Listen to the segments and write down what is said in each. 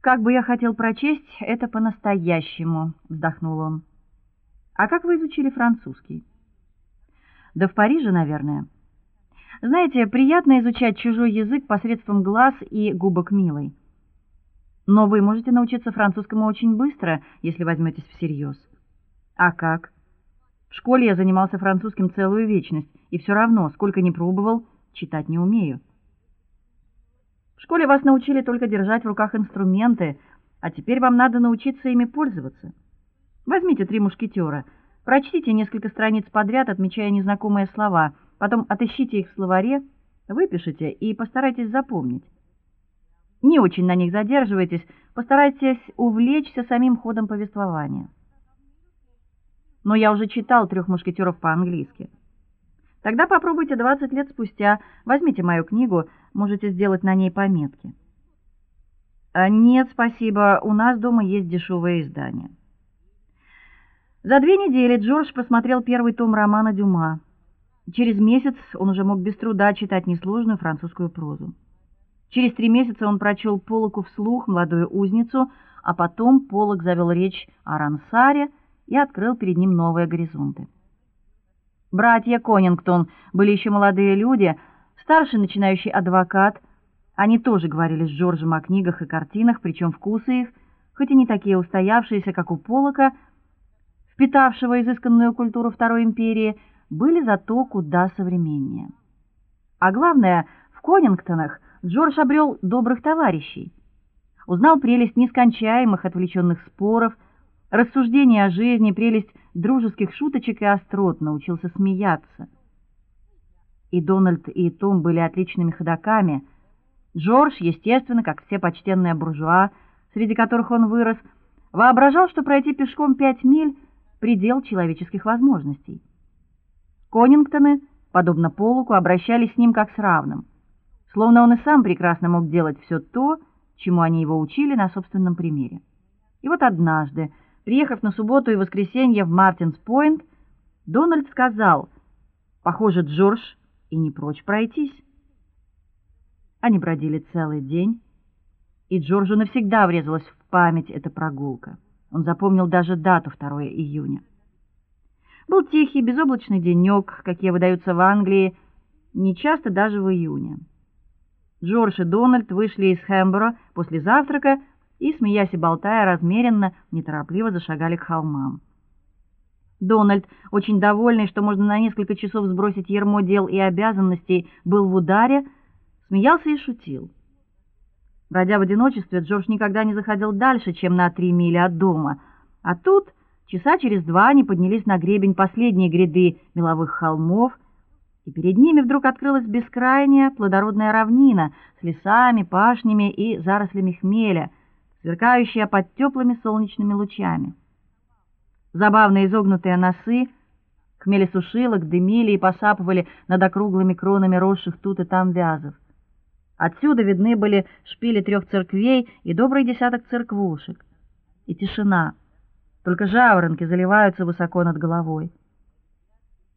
Как бы я хотел прочесть это по-настоящему, вздохнул он. А как вы изучили французский? Да в Париже, наверное. Знаете, приятно изучать чужой язык посредством глаз и губок милой. Но вы можете научиться французскому очень быстро, если возьметесь всерьез. А как? В школе я занимался французским целую вечность, и все равно, сколько ни пробовал, читать не умею. В школе вас научили только держать в руках инструменты, а теперь вам надо научиться ими пользоваться. Возьмите Три мушкетера, прочтите несколько страниц подряд, отмечая незнакомые слова, потом отыщите их в словаре, выпишите и постарайтесь запомнить. Не очень на них задерживайтесь, постарайтесь увлечься самим ходом повествования. Но я уже читал Трех мушкетеров по-английски. Тогда попробуйте 20 лет спустя. Возьмите мою книгу, можете сделать на ней пометки. А нет, спасибо, у нас дома есть дешевое издание. За две недели Джордж посмотрел первый том романа Дюма. Через месяц он уже мог без труда читать несложную французскую прозу. Через три месяца он прочел Полоку вслух Молодую узницу, а потом Полок завел речь о Рансаре и открыл перед ним новые горизонты. Братья Конингтон были еще молодые люди, старший начинающий адвокат. Они тоже говорили с Джорджем о книгах и картинах, причем вкусы их, хоть и не такие устоявшиеся, как у Полока, впитавшего изысканную культуру Второй империи, были зато куда современнее. А главное, в Конингтонах Джордж обрел добрых товарищей. Узнал прелесть нескончаемых отвлеченных споров, рассуждения о жизни, прелесть дружеских шуточек и острот, научился смеяться. И Дональд, и Том были отличными ходоками. Джордж, естественно, как все почтенные буржуа, среди которых он вырос, воображал, что пройти пешком пять миль предел человеческих возможностей. Конингтоны, подобно Полуку, обращались с ним как с равным, словно он и сам прекрасно мог делать все то, чему они его учили на собственном примере. И вот однажды, Приехав на субботу и воскресенье в Мартинс-Пойнт, Дональд сказал: "Похоже, Джордж и не прочь пройтись". Они бродили целый день, и Джорджу навсегда врезалась в память эта прогулка. Он запомнил даже дату 2 июня. Был тихий, безоблачный денек, какие выдаются в Англии, не часто даже в июне. Джордж и Дональд вышли из Хэмбера после завтрака и, смеясь и болтая размеренно, неторопливо зашагали к холмам. Дональд, очень довольный, что можно на несколько часов сбросить ярмо дел и обязанностей, был в ударе, смеялся и шутил. Бродя в одиночестве, Джордж никогда не заходил дальше, чем на три мили от дома. А тут, часа через два, они поднялись на гребень последней гряды меловых холмов, и перед ними вдруг открылась бескрайняя плодородная равнина с лесами, пашнями и зарослями хмеля сверкающая под теплыми солнечными лучами. Забавно изогнутые носы хмелесушилок дымили и посапывали над округлыми кронами росших тут и там вязов. Отсюда видны были шпили трех церквей и добрый десяток церквушек. И тишина. Только жаворонки заливаются высоко над головой.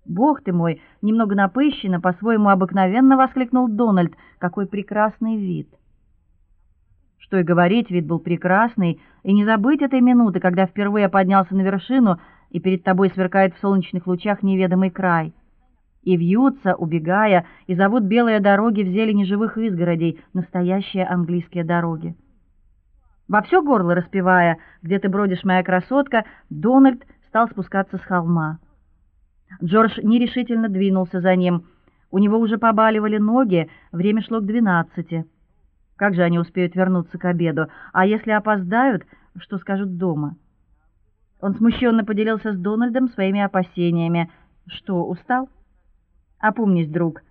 Бог ты мой, немного напыщенно, по-своему обыкновенно воскликнул Дональд. Какой прекрасный вид. Что и говорить, вид был прекрасный, и не забыть этой минуты, когда впервые поднялся на вершину, и перед тобой сверкает в солнечных лучах неведомый край. И вьются, убегая, и зовут белые дороги в зелени живых изгородей, настоящие английские дороги. Во все горло распевая: "Где ты бродишь, моя красотка", Дональд стал спускаться с холма. Джордж нерешительно двинулся за ним. У него уже побаливали ноги, время шло к двенадцати. Как же они успеют вернуться к обеду? А если опоздают, что скажут дома? Он смущенно поделился с Дональдом своими опасениями. Что, устал? Опомнись, друг.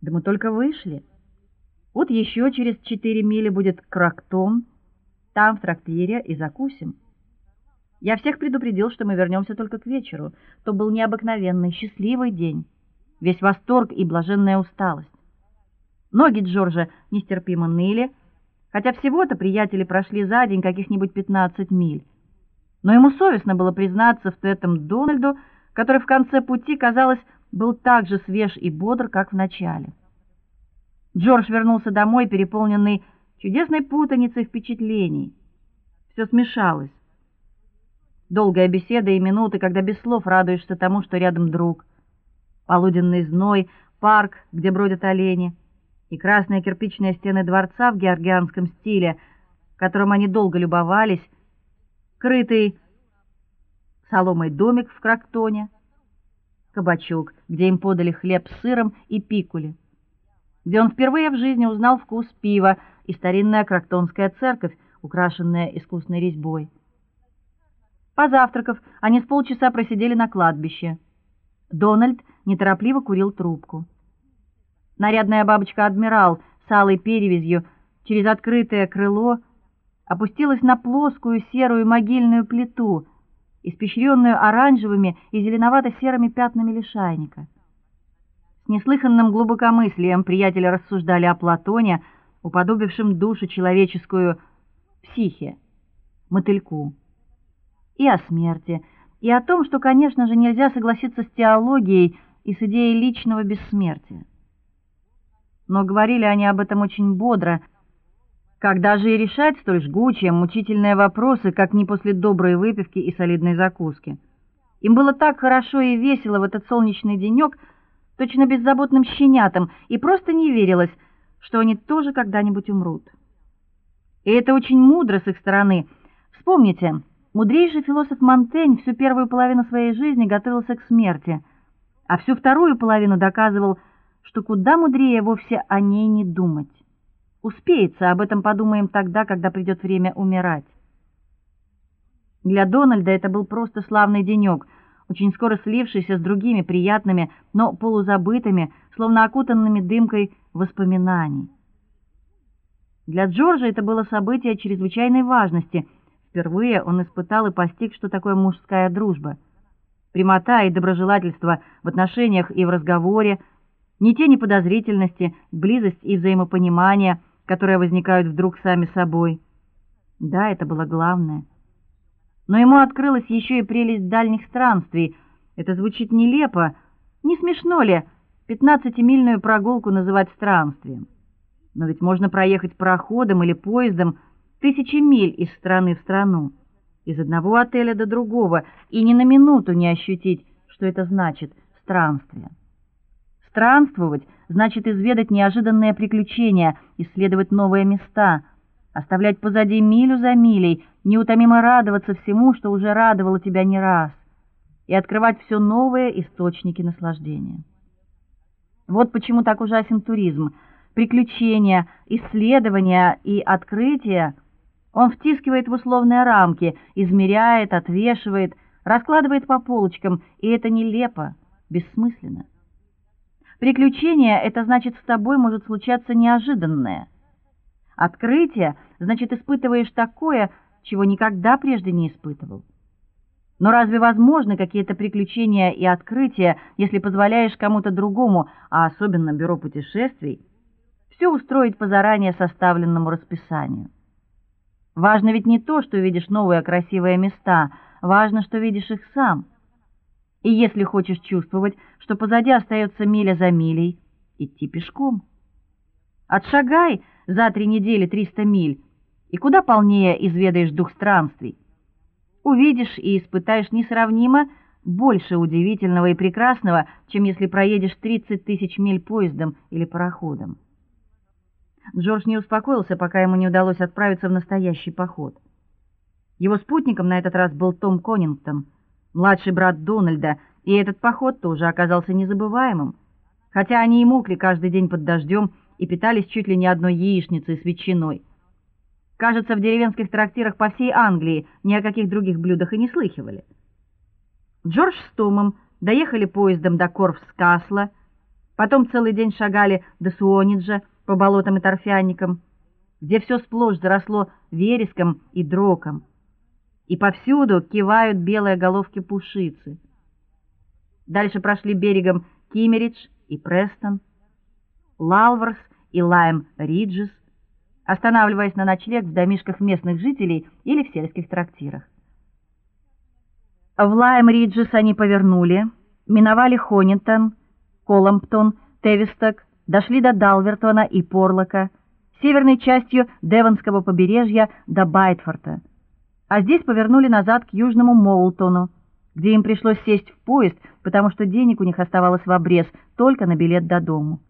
Да мы только вышли. Вот еще через четыре мили будет Крактон. Там в трактире и закусим. Я всех предупредил, что мы вернемся только к вечеру. То был необыкновенный, счастливый день. Весь восторг и блаженная усталость. Ноги Джорджа нестерпимо ныли, хотя всего-то приятели прошли за день каких-нибудь 15 миль. Но ему совестно было признаться в этом Дональду, который в конце пути, казалось, был так же свеж и бодр, как в начале. Джордж вернулся домой, переполненный чудесной путаницей впечатлений. Все смешалось. Долгая беседа и минуты, когда без слов радуешься тому, что рядом друг. Полуденный зной, парк, где бродят олени, и красные кирпичные стены дворца в георгианском стиле, которым они долго любовались, крытый соломой домик в Крактоне, кабачок, где им подали хлеб с сыром и пикули, где он впервые в жизни узнал вкус пива и старинная крактонская церковь, украшенная искусной резьбой. Позавтракав, они с полчаса просидели на кладбище. Дональд неторопливо курил трубку. Нарядная бабочка-адмирал с алой перевязью через открытое крыло опустилась на плоскую серую могильную плиту, испещренную оранжевыми и зеленовато-серыми пятнами лишайника. С неслыханным глубокомыслием приятели рассуждали о Платоне, уподобившем душу человеческую психе, мотыльку, и о смерти, и о том, что, конечно же, нельзя согласиться с теологией и с идеей личного бессмертия но говорили они об этом очень бодро. Когда же и решать столь жгучие, мучительные вопросы, как не после доброй выпивки и солидной закуски? Им было так хорошо и весело в этот солнечный денек, точно беззаботным щенятам, и просто не верилось, что они тоже когда-нибудь умрут. И это очень мудро с их стороны. Вспомните, мудрейший философ Монтень всю первую половину своей жизни готовился к смерти, а всю вторую половину доказывал, что куда мудрее вовсе о ней не думать. Успеется, об этом подумаем тогда, когда придет время умирать. Для Дональда это был просто славный денек, очень скоро слившийся с другими приятными, но полузабытыми, словно окутанными дымкой воспоминаний. Для Джорджа это было событие чрезвычайной важности. Впервые он испытал и постиг, что такое мужская дружба. Прямота и доброжелательство в отношениях и в разговоре, ни тени подозрительности, близость и взаимопонимание, которые возникают вдруг сами собой. Да, это было главное. Но ему открылась еще и прелесть дальних странствий. Это звучит нелепо, не смешно ли пятнадцатимильную прогулку называть странствием? Но ведь можно проехать пароходом или поездом тысячи миль из страны в страну, из одного отеля до другого, и ни на минуту не ощутить, что это значит странствие. Странствовать значит изведать неожиданные приключения, исследовать новые места, оставлять позади милю за милей, неутомимо радоваться всему, что уже радовало тебя не раз, и открывать все новые источники наслаждения. Вот почему так ужасен туризм. Приключения, исследования и открытия он втискивает в условные рамки, измеряет, отвешивает, раскладывает по полочкам, и это нелепо, бессмысленно. Приключение это значит, с тобой может случаться неожиданное. Открытие значит, испытываешь такое, чего никогда прежде не испытывал. Но разве возможны какие-то приключения и открытия, если позволяешь кому-то другому, а особенно бюро путешествий, все устроить по заранее составленному расписанию? Важно ведь не то, что видишь новые красивые места, важно, что видишь их сам. И если хочешь чувствовать, что позади остается миля за милей, идти пешком. Отшагай за три недели триста миль, и куда полнее изведаешь дух странствий. Увидишь и испытаешь несравнимо больше удивительного и прекрасного, чем если проедешь тридцать тысяч миль поездом или пароходом. Джордж не успокоился, пока ему не удалось отправиться в настоящий поход. Его спутником на этот раз был Том Конингтон — младший брат Дональда, и этот поход тоже оказался незабываемым. Хотя они и мокли каждый день под дождем и питались чуть ли не одной яичницей с ветчиной. Кажется, в деревенских трактирах по всей Англии ни о каких других блюдах и не слыхивали. Джордж с Томом доехали поездом до Корфс-Касла, потом целый день шагали до Суониджа по болотам и торфяникам, где все сплошь заросло вереском и дроком и повсюду кивают белые головки пушицы. Дальше прошли берегом Кимеридж и Престон, Лалворс и Лайм-Риджес, останавливаясь на ночлег в домишках местных жителей или в сельских трактирах. В Лайм-Риджес они повернули, миновали Хонинтон, Коломптон, Тевисток, дошли до Далвертона и Порлока, северной частью Девонского побережья до Байтфорта А здесь повернули назад к Южному Моултону, где им пришлось сесть в поезд, потому что денег у них оставалось в обрез только на билет до дому.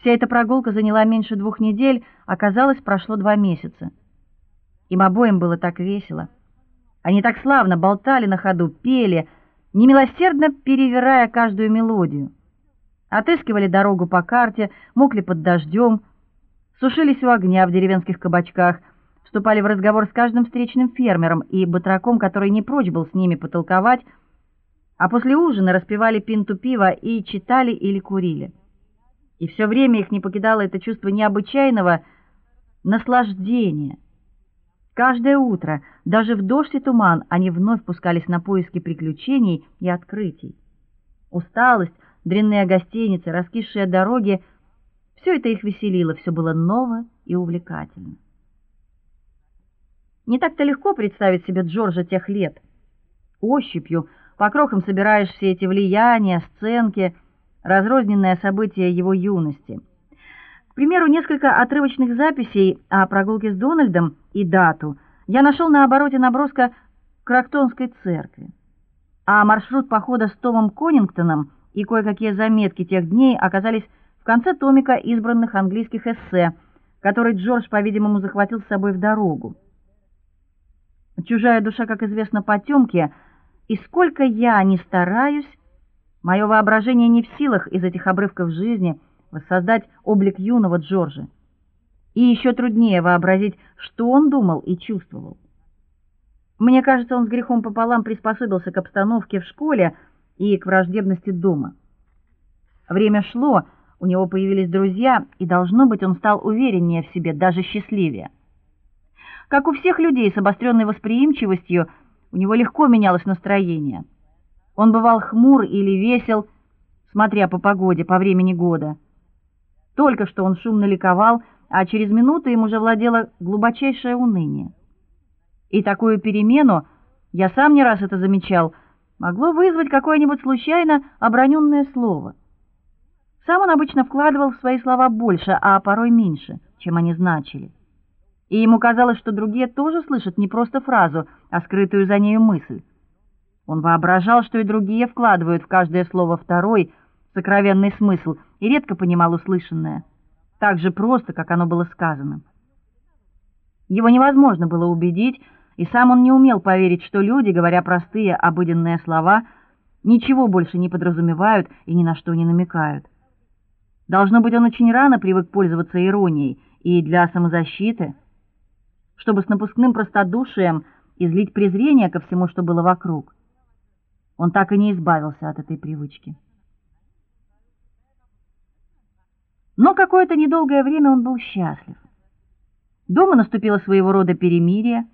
Вся эта прогулка заняла меньше двух недель, оказалось, прошло два месяца. Им обоим было так весело. Они так славно болтали на ходу, пели, немилосердно перевирая каждую мелодию. Отыскивали дорогу по карте, мокли под дождем, сушились у огня в деревенских кабачках, вступали в разговор с каждым встречным фермером и батраком, который не прочь был с ними потолковать, а после ужина распивали пинту пива и читали или курили. И все время их не покидало это чувство необычайного наслаждения. Каждое утро, даже в дождь и туман, они вновь пускались на поиски приключений и открытий. Усталость, дрянные гостиницы, раскисшие дороги все это их веселило, все было ново и увлекательно. Не так-то легко представить себе Джорджа тех лет. Ощупью, по крохам собираешь все эти влияния, сценки, разрозненные события его юности. К примеру, несколько отрывочных записей о прогулке с Дональдом и дату я нашел на обороте наброска Крактонской церкви. А маршрут похода с Томом Конингтоном и кое-какие заметки тех дней оказались в конце томика избранных английских эссе, который Джордж, по-видимому, захватил с собой в дорогу. Чужая душа, как известно, потемки, и сколько я ни стараюсь, Мое воображение не в силах из этих обрывков жизни воссоздать облик юного Джорджа. И еще труднее вообразить, что он думал и чувствовал. Мне кажется, он с грехом пополам приспособился к обстановке в школе и к враждебности дома. Время шло, у него появились друзья, и должно быть, он стал увереннее в себе, даже счастливее. Как у всех людей с обостренной восприимчивостью, у него легко менялось настроение. Он бывал хмур или весел, смотря по погоде, по времени года. Только что он шумно ликовал, а через минуту им уже владело глубочайшее уныние. И такую перемену, я сам не раз это замечал, могло вызвать какое-нибудь случайно оброненное слово. Сам он обычно вкладывал в свои слова больше, а порой меньше, чем они значили. И ему казалось, что другие тоже слышат не просто фразу, а скрытую за нею мысль. Он воображал, что и другие вкладывают в каждое слово второй сокровенный смысл и редко понимал услышанное, так же просто, как оно было сказано. Его невозможно было убедить, и сам он не умел поверить, что люди, говоря простые обыденные слова, ничего больше не подразумевают и ни на что не намекают. Должно быть, он очень рано привык пользоваться иронией и для самозащиты, чтобы с напускным простодушием излить презрение ко всему, что было вокруг. Он так и не избавился от этой привычки. Но какое-то недолгое время он был счастлив. Дома наступило своего рода перемирие,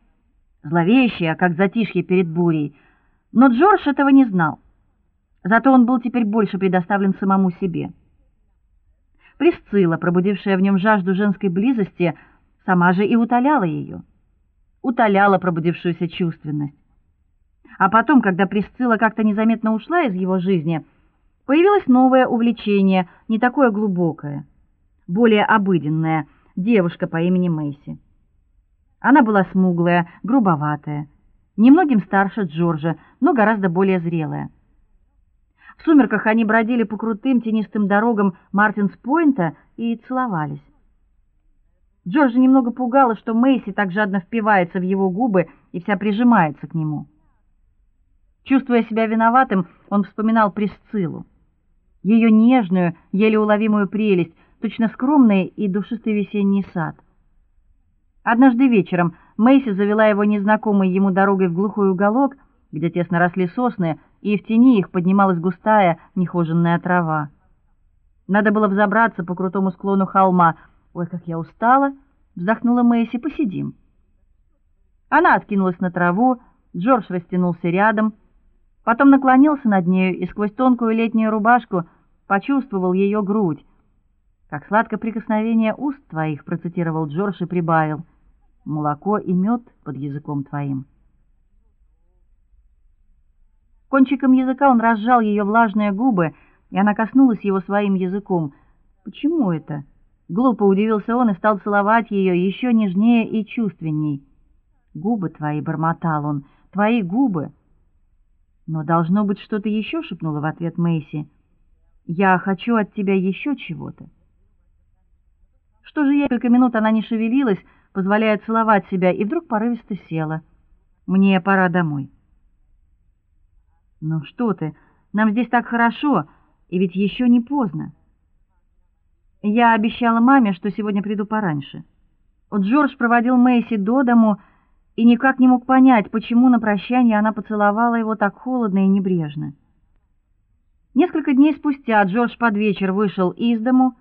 зловещее, как затишье перед бурей, но Джордж этого не знал. Зато он был теперь больше предоставлен самому себе. Присцилла, пробудившая в нем жажду женской близости, сама же и утоляла ее, утоляла пробудившуюся чувственность. А потом, когда Присцилла как-то незаметно ушла из его жизни, появилось новое увлечение, не такое глубокое, более обыденное девушка по имени Мэйси. Она была смуглая, грубоватая, немногим старше Джорджа, но гораздо более зрелая. В сумерках они бродили по крутым тенистым дорогам Мартинс-Пойнта и целовались. Джорджа немного пугало, что Мэйси так жадно впивается в его губы и вся прижимается к нему. Чувствуя себя виноватым, он вспоминал Присциллу. Ее нежную, еле уловимую прелесть, точно скромный и душистый весенний сад. Однажды вечером Мэйси завела его незнакомой ему дорогой в глухой уголок, где тесно росли сосны, и в тени их поднималась густая, нехоженная трава. Надо было взобраться по крутому склону холма. "Ой, как я устала", вздохнула Мэйси. "Посидим". Она откинулась на траву, Джордж растянулся рядом. Потом наклонился над нею и сквозь тонкую летнюю рубашку почувствовал ее грудь. Как сладко прикосновение уст твоих, процитировал Джордж и прибавил: молоко и мед под языком твоим. Кончиком языка он разжал ее влажные губы, и она коснулась его своим языком. Почему это? Глупо удивился он и стал целовать ее еще нежнее и чувственней. Губы твои, бормотал он, твои губы. Но должно быть что-то еще, шепнула в ответ Мэйси. Я хочу от тебя еще чего-то. Что же несколько минут она не шевелилась, позволяя целовать себя, и вдруг порывисто села. Мне пора домой. Ну что ты? Нам здесь так хорошо, и ведь еще не поздно. Я обещала маме, что сегодня приду пораньше. Джордж проводил Мэйси до дому и никак не мог понять, почему на прощание она поцеловала его так холодно и небрежно. Несколько дней спустя Джордж под вечер вышел из дому,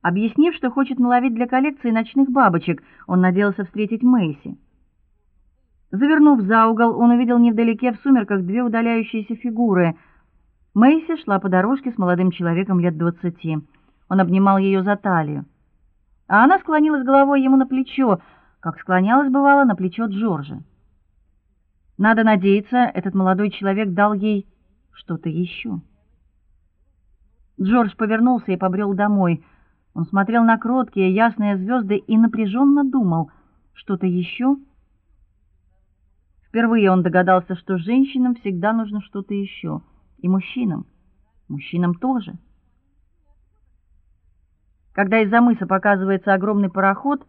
объяснив, что хочет наловить для коллекции ночных бабочек. Он надеялся встретить Мэйси. Завернув за угол, он увидел невдалеке в сумерках две удаляющиеся фигуры. Мэйси шла по дорожке с молодым человеком лет двадцати. Он обнимал ее за талию. А она склонилась головой ему на плечо, как склонялась бывало на плечо Джорджа. Надо надеяться, этот молодой человек дал ей что-то еще. Джордж повернулся и побрел домой. Он смотрел на кроткие ясные звезды и напряженно думал: что-то еще? Впервые он догадался, что женщинам всегда нужно что-то еще, и мужчинам. Мужчинам тоже. Когда из-за мыса показывается огромный пароход,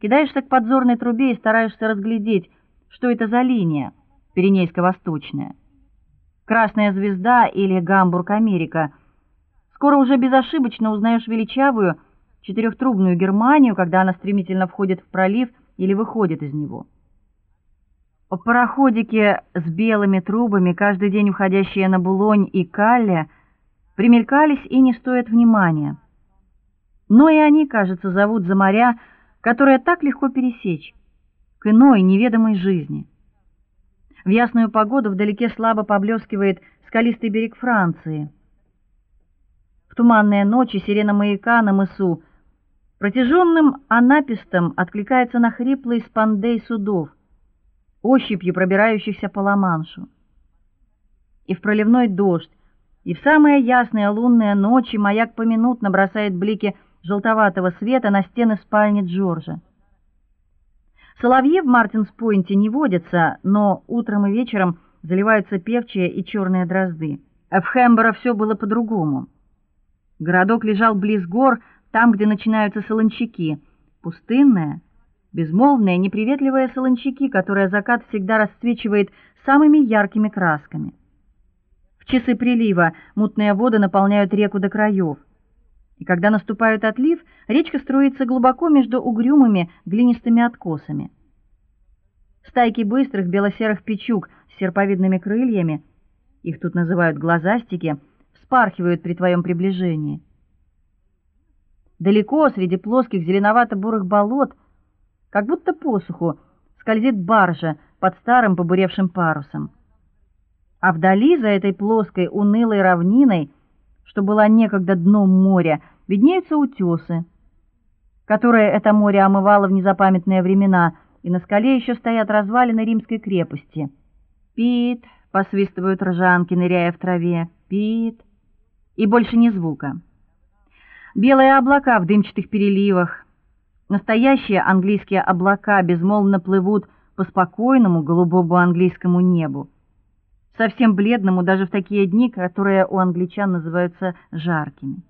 кидаешься к подзорной трубе и стараешься разглядеть, что это за линия Пиренейско-Восточная. Красная звезда или Гамбург-Америка. Скоро уже безошибочно узнаешь величавую четырехтрубную Германию, когда она стремительно входит в пролив или выходит из него. В пароходике с белыми трубами, каждый день уходящие на Булонь и Калле, примелькались и не стоят внимания но и они, кажется, зовут за моря, которые так легко пересечь, к иной неведомой жизни. В ясную погоду вдалеке слабо поблескивает скалистый берег Франции. В туманные ночи сирена маяка на мысу протяженным анапистом откликается на хриплый спандей судов, ощупью пробирающихся по Ла-Маншу. И в проливной дождь, и в самые ясные лунные ночи маяк поминутно бросает блики желтоватого света на стены спальни Джорджа. Соловьи в Мартинс-Пойнте не водятся, но утром и вечером заливаются певчие и черные дрозды. В Хэмборо все было по-другому. Городок лежал близ гор, там, где начинаются солончаки, пустынные, безмолвные, неприветливые солончаки, которые закат всегда расцвечивает самыми яркими красками. В часы прилива мутные воды наполняют реку до краев. И когда наступает отлив, речка струится глубоко между угрюмыми глинистыми откосами. Стайки быстрых белосерых печуг с серповидными крыльями, их тут называют глазастики, вспархивают при твоем приближении. Далеко среди плоских зеленовато-бурых болот, как будто посуху, скользит баржа под старым побуревшим парусом. А вдали за этой плоской унылой равниной что была некогда дном моря, виднеются утесы, которые это море омывало в незапамятные времена, и на скале еще стоят развалины римской крепости. Пит, посвистывают ржанки, ныряя в траве. Пит. И больше ни звука. Белые облака в дымчатых переливах. Настоящие английские облака безмолвно плывут по спокойному голубому английскому небу совсем бледному даже в такие дни, которые у англичан называются жаркими.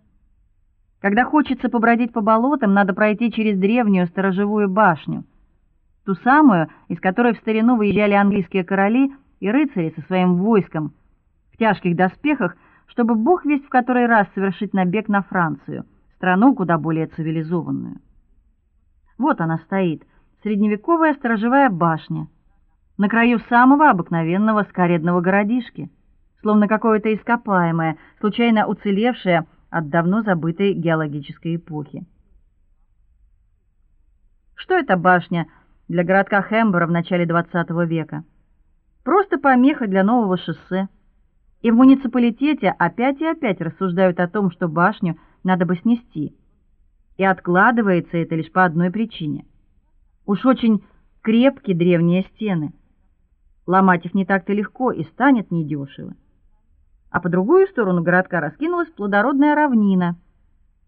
Когда хочется побродить по болотам, надо пройти через древнюю сторожевую башню, ту самую, из которой в старину выезжали английские короли и рыцари со своим войском в тяжких доспехах, чтобы бог весть в который раз совершить набег на Францию, страну куда более цивилизованную. Вот она стоит, средневековая сторожевая башня на краю самого обыкновенного скоредного городишки, словно какое-то ископаемое, случайно уцелевшее от давно забытой геологической эпохи. Что это башня для городка Хэмбора в начале XX века? Просто помеха для нового шоссе. И в муниципалитете опять и опять рассуждают о том, что башню надо бы снести. И откладывается это лишь по одной причине. Уж очень крепкие древние стены. Ломать их не так-то легко и станет недешево. А по другую сторону городка раскинулась плодородная равнина.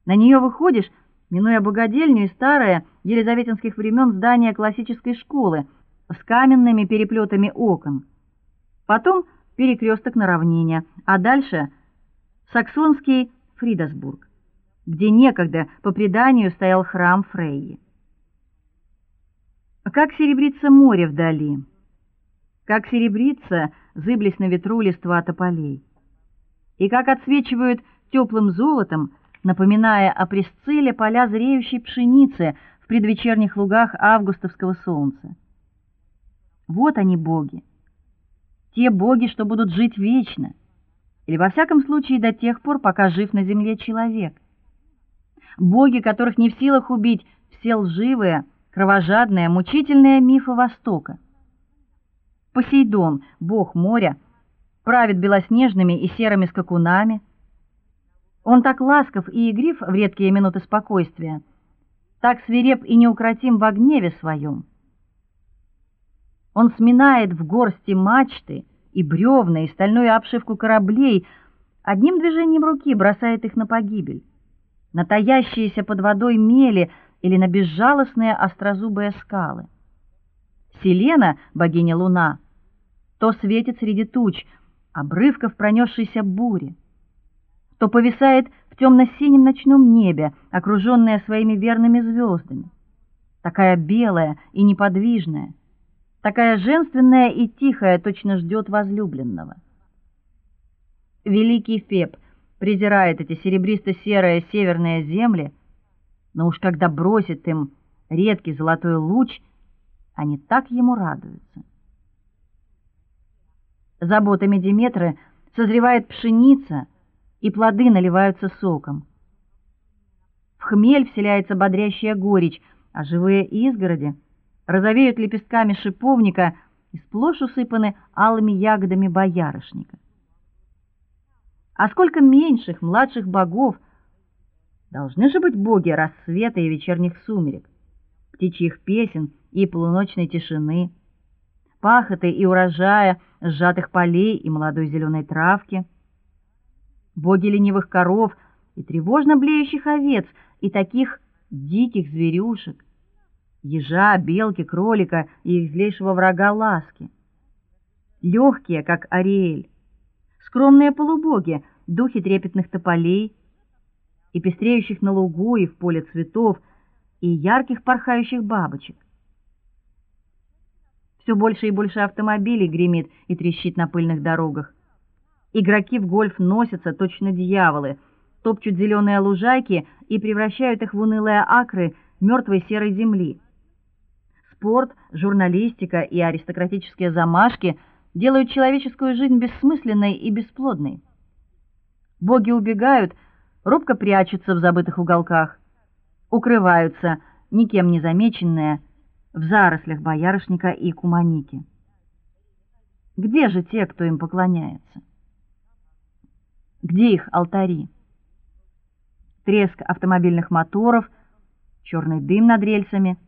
На нее выходишь, минуя богадельню и старое елизаветинских времен здание классической школы, с каменными переплетами окон. Потом перекресток на равнине, а дальше саксонский Фридасбург, где некогда по преданию стоял храм Фрейи. Как серебрится море вдали, как серебрится зыблись на ветру листва тополей, и как отсвечивают теплым золотом, напоминая о Пресцилле поля зреющей пшеницы в предвечерних лугах августовского солнца. Вот они боги. Те боги, что будут жить вечно, или во всяком случае до тех пор, пока жив на земле человек. Боги, которых не в силах убить все лживые, кровожадные, мучительные мифы Востока. Посейдон, бог моря, правит белоснежными и серыми скакунами. Он так ласков и игрив в редкие минуты спокойствия, так свиреп и неукротим в гневе своем. Он сминает в горсти мачты и бревна, и стальную обшивку кораблей, одним движением руки бросает их на погибель, на таящиеся под водой мели или на безжалостные острозубые скалы. Селена, богиня Луна, то светит среди туч, обрывков пронесшейся бури, то повисает в темно синем ночном небе, окруженная своими верными звездами, такая белая и неподвижная, такая женственная и тихая, точно ждет возлюбленного. Великий Феб презирает эти серебристо-серые северные земли, но уж когда бросит им редкий золотой луч, они так ему радуются. Заботами Деметры созревает пшеница, и плоды наливаются соком. В хмель вселяется бодрящая горечь, а живые изгороди розовеют лепестками шиповника и сплошь усыпаны алыми ягодами боярышника. А сколько меньших, младших богов должны же быть боги рассвета и вечерних сумерек, птичьих песен и полуночной тишины, пахоты и урожая, сжатых полей и молодой зеленой травки, боги ленивых коров и тревожно блеющих овец и таких диких зверюшек, ежа, белки, кролика и их злейшего врага ласки. Легкие, как Ариэль, скромные полубоги, духи трепетных тополей. И пестреющих на лугу и в поле цветов, и ярких порхающих бабочек. Все больше и больше автомобилей гремит и трещит на пыльных дорогах. Игроки в гольф носятся точно дьяволы, топчут зеленые лужайки и превращают их в унылые акры мертвой серой земли. Спорт, журналистика и аристократические замашки делают человеческую жизнь бессмысленной и бесплодной. Боги убегают, робко прячутся в забытых уголках, укрываются, никем не замеченные, в зарослях боярышника и куманики. Где же те, кто им поклоняется? Где их алтари? Треск автомобильных моторов, черный дым над рельсами.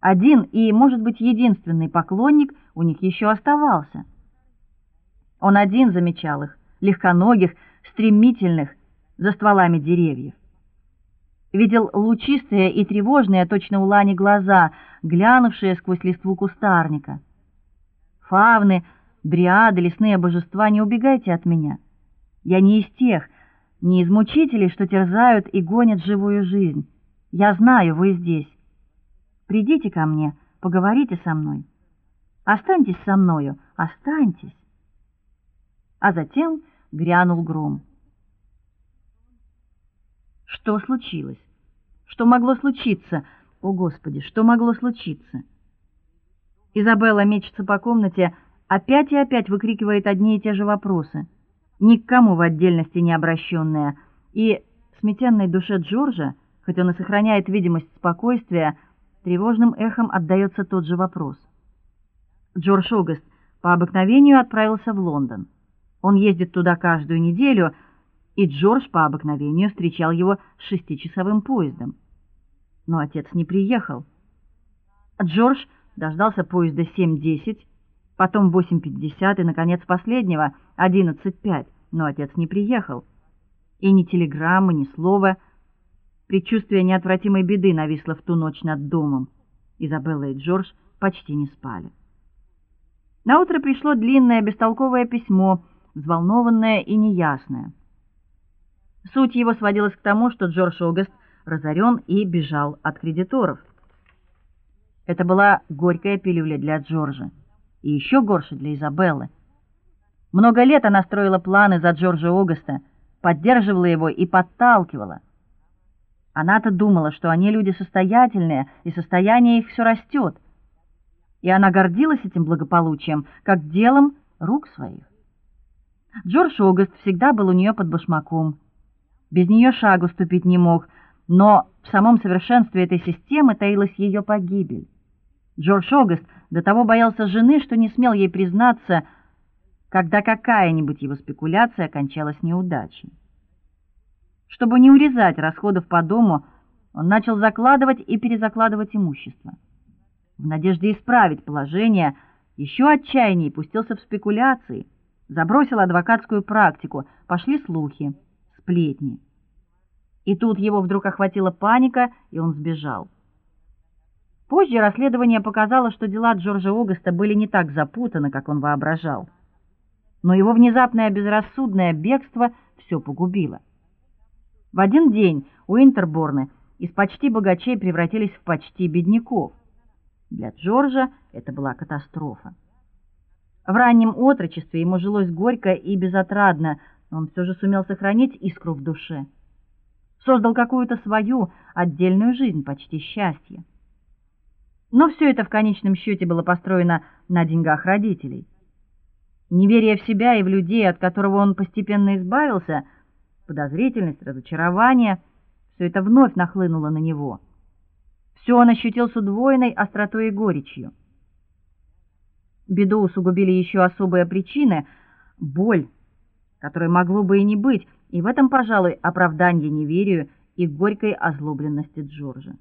Один и, может быть, единственный поклонник у них еще оставался. Он один замечал их, легконогих, стремительных, за стволами деревьев видел лучистые и тревожные, точно у лани глаза, глянувшие сквозь листву кустарника. Фавны, дриады, лесные божества, не убегайте от меня. Я не из тех, не из мучителей, что терзают и гонят живую жизнь. Я знаю, вы здесь. Придите ко мне, поговорите со мной. Останьтесь со мною, останьтесь. А затем грянул гром. Что случилось? Что могло случиться? О, Господи, что могло случиться? Изабелла мечется по комнате, опять и опять выкрикивает одни и те же вопросы, ни к кому в отдельности не обращенные, и сметенной душе Джорджа, хоть он и сохраняет видимость спокойствия, тревожным эхом отдаётся тот же вопрос. Джордж Огест по обыкновению отправился в Лондон. Он ездит туда каждую неделю, и Джордж по обыкновению встречал его шестичасовым поездом. Но отец не приехал. Джордж дождался поезда 7:10, потом 8:50 и наконец последнего 11:05, но отец не приехал. И ни телеграммы, ни слова. Предчувствие неотвратимой беды нависло в ту ночь над домом. Изабелла и Джордж почти не спали. На утро пришло длинное бестолковое письмо, взволнованное и неясное. Суть его сводилась к тому, что Джордж Огаст разорен и бежал от кредиторов. Это была горькая пилюля для Джорджа, и еще горше для Изабеллы. Много лет она строила планы за Джорджа Огаста, поддерживала его и подталкивала. Она-то думала, что они люди состоятельные, и состояние их все растет. И она гордилась этим благополучием, как делом рук своих. Джордж Огаст всегда был у нее под башмаком. Без нее шагу ступить не мог, но в самом совершенстве этой системы таилась ее погибель. Джордж Огаст до того боялся жены, что не смел ей признаться, когда какая-нибудь его спекуляция кончалась неудачей. Чтобы не урезать расходов по дому, он начал закладывать и перезакладывать имущество. В надежде исправить положение, еще отчаяннее пустился в спекуляции, забросил адвокатскую практику, пошли слухи, сплетни. И тут его вдруг охватила паника, и он сбежал. Позже расследование показало, что дела Джорджа Огаста были не так запутаны, как он воображал. Но его внезапное безрассудное бегство все погубило. В один день у Интерборны из почти богачей превратились в почти бедняков. Для Джорджа это была катастрофа. В раннем отрочестве ему жилось горько и безотрадно, он все же сумел сохранить искру в душе. Создал какую-то свою отдельную жизнь, почти счастье. Но все это в конечном счете было построено на деньгах родителей. Неверие в себя и в людей, от которого он постепенно избавился, подозрительность, разочарование все это вновь нахлынуло на него. Все он ощутил с удвоенной остротой и горечью. Беду усугубили еще особые причины боль, которой могло бы и не быть, и в этом, пожалуй, оправдание неверию и горькой озлобленности Джорджа.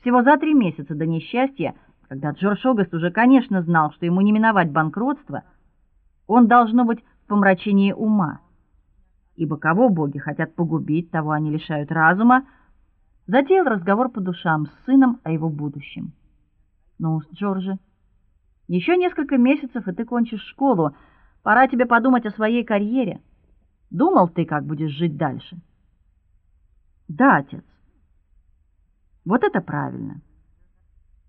Всего за три месяца до несчастья, когда Джордж Огаст уже, конечно, знал, что ему не миновать банкротство, он должно быть в помрачении ума ибо кого боги хотят погубить, того они лишают разума, затеял разговор по душам с сыном о его будущем. Ну, Джорджи, еще несколько месяцев, и ты кончишь школу. Пора тебе подумать о своей карьере. Думал ты, как будешь жить дальше? Да, отец. Вот это правильно.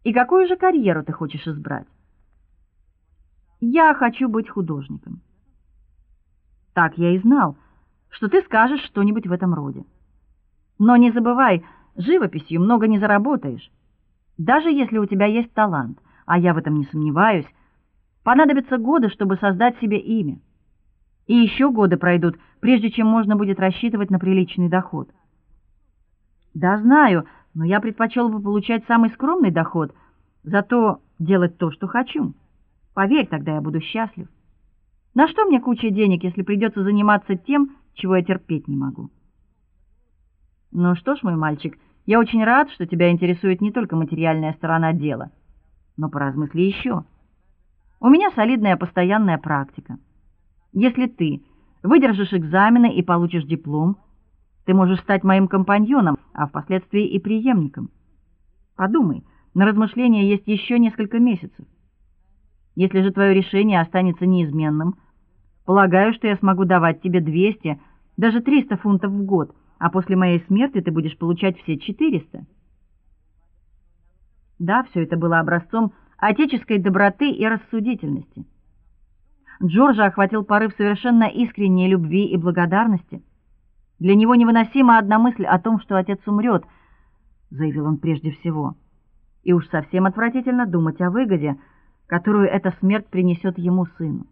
И какую же карьеру ты хочешь избрать? Я хочу быть художником. Так я и знал что ты скажешь что-нибудь в этом роде. Но не забывай, живописью много не заработаешь. Даже если у тебя есть талант, а я в этом не сомневаюсь, понадобятся годы, чтобы создать себе имя. И еще годы пройдут, прежде чем можно будет рассчитывать на приличный доход. Да, знаю, но я предпочел бы получать самый скромный доход, зато делать то, что хочу. Поверь, тогда я буду счастлив. На что мне куча денег, если придется заниматься тем, чего я терпеть не могу. Ну что ж, мой мальчик, я очень рад, что тебя интересует не только материальная сторона дела, но поразмысли еще. У меня солидная постоянная практика. Если ты выдержишь экзамены и получишь диплом, ты можешь стать моим компаньоном, а впоследствии и преемником. Подумай, на размышление есть еще несколько месяцев. Если же твое решение останется неизменным, Полагаю, что я смогу давать тебе 200, даже 300 фунтов в год, а после моей смерти ты будешь получать все 400. Да, все это было образцом отеческой доброты и рассудительности. Джорджа охватил порыв совершенно искренней любви и благодарности. Для него невыносима одна мысль о том, что отец умрет, заявил он прежде всего. И уж совсем отвратительно думать о выгоде, которую эта смерть принесет ему сыну.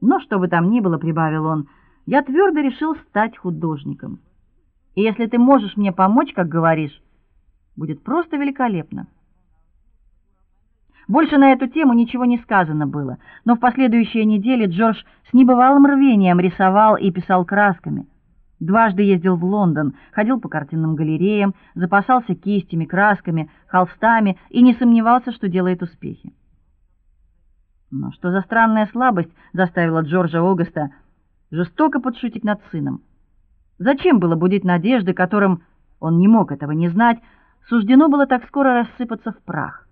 Но что бы там ни было, прибавил он, я твердо решил стать художником. И если ты можешь мне помочь, как говоришь, будет просто великолепно. Больше на эту тему ничего не сказано было, но в последующие недели Джордж с небывалым рвением рисовал и писал красками. Дважды ездил в Лондон, ходил по картинным галереям, запасался кистями, красками, холстами и не сомневался, что делает успехи. Но что за странная слабость заставила Джорджа Огаста жестоко подшутить над сыном? Зачем было будить надежды, которым он не мог этого не знать, суждено было так скоро рассыпаться в прах?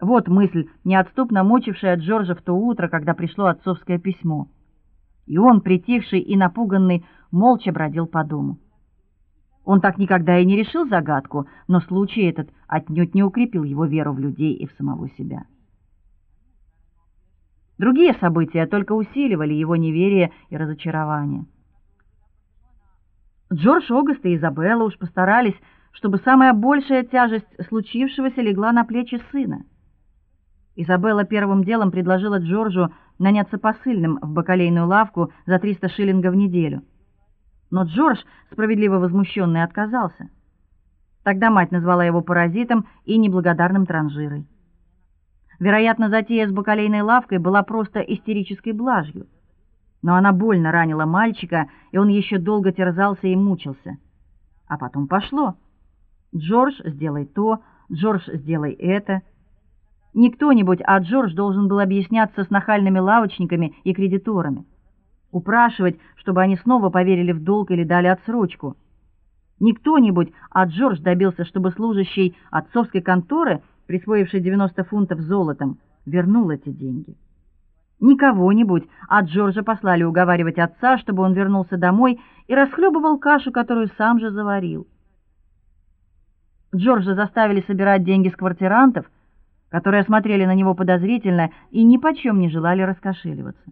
Вот мысль, неотступно мучившая Джорджа в то утро, когда пришло отцовское письмо. И он, притихший и напуганный, молча бродил по дому. Он так никогда и не решил загадку, но случай этот отнюдь не укрепил его веру в людей и в самого себя. Другие события только усиливали его неверие и разочарование. Джордж Огост и Изабелла уж постарались, чтобы самая большая тяжесть случившегося легла на плечи сына. Изабелла первым делом предложила Джорджу наняться посыльным в бакалейную лавку за 300 шиллингов в неделю. Но Джордж, справедливо возмущенный, отказался. Тогда мать назвала его паразитом и неблагодарным транжирой. Вероятно, затея с бакалейной лавкой была просто истерической блажью. Но она больно ранила мальчика, и он еще долго терзался и мучился. А потом пошло. Джордж, сделай то, Джордж, сделай это. Не кто-нибудь, а Джордж должен был объясняться с нахальными лавочниками и кредиторами, упрашивать, чтобы они снова поверили в долг или дали отсрочку. Не кто-нибудь, а Джордж добился, чтобы служащий отцовской конторы, присвоивший 90 фунтов золотом, вернул эти деньги. Не кого-нибудь, а Джорджа послали уговаривать отца, чтобы он вернулся домой и расхлебывал кашу, которую сам же заварил. Джорджа заставили собирать деньги с квартирантов, которые смотрели на него подозрительно и ни почем не желали раскошеливаться.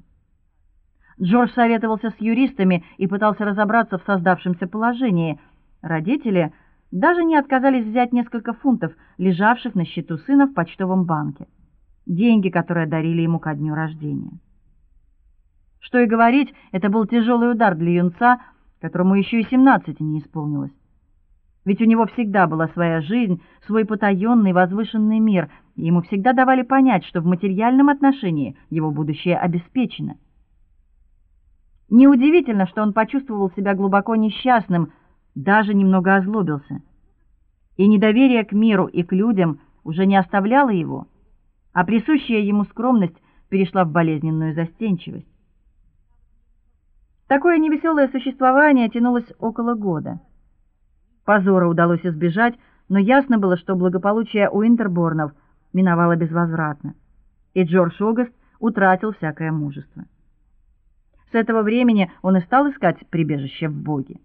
Джордж советовался с юристами и пытался разобраться в создавшемся положении. Родители даже не отказались взять несколько фунтов, лежавших на счету сына в почтовом банке. Деньги, которые дарили ему ко дню рождения. Что и говорить, это был тяжелый удар для юнца, которому еще и семнадцати не исполнилось. Ведь у него всегда была своя жизнь, свой потаенный, возвышенный мир, ему всегда давали понять, что в материальном отношении его будущее обеспечено. Неудивительно, что он почувствовал себя глубоко несчастным, даже немного озлобился. И недоверие к миру и к людям уже не оставляло его, а присущая ему скромность перешла в болезненную застенчивость. Такое невеселое существование тянулось около года. Позора удалось избежать, но ясно было, что благополучие у Миновало безвозвратно, и Джордж Огаст утратил всякое мужество. С этого времени он и стал искать прибежище в Боге.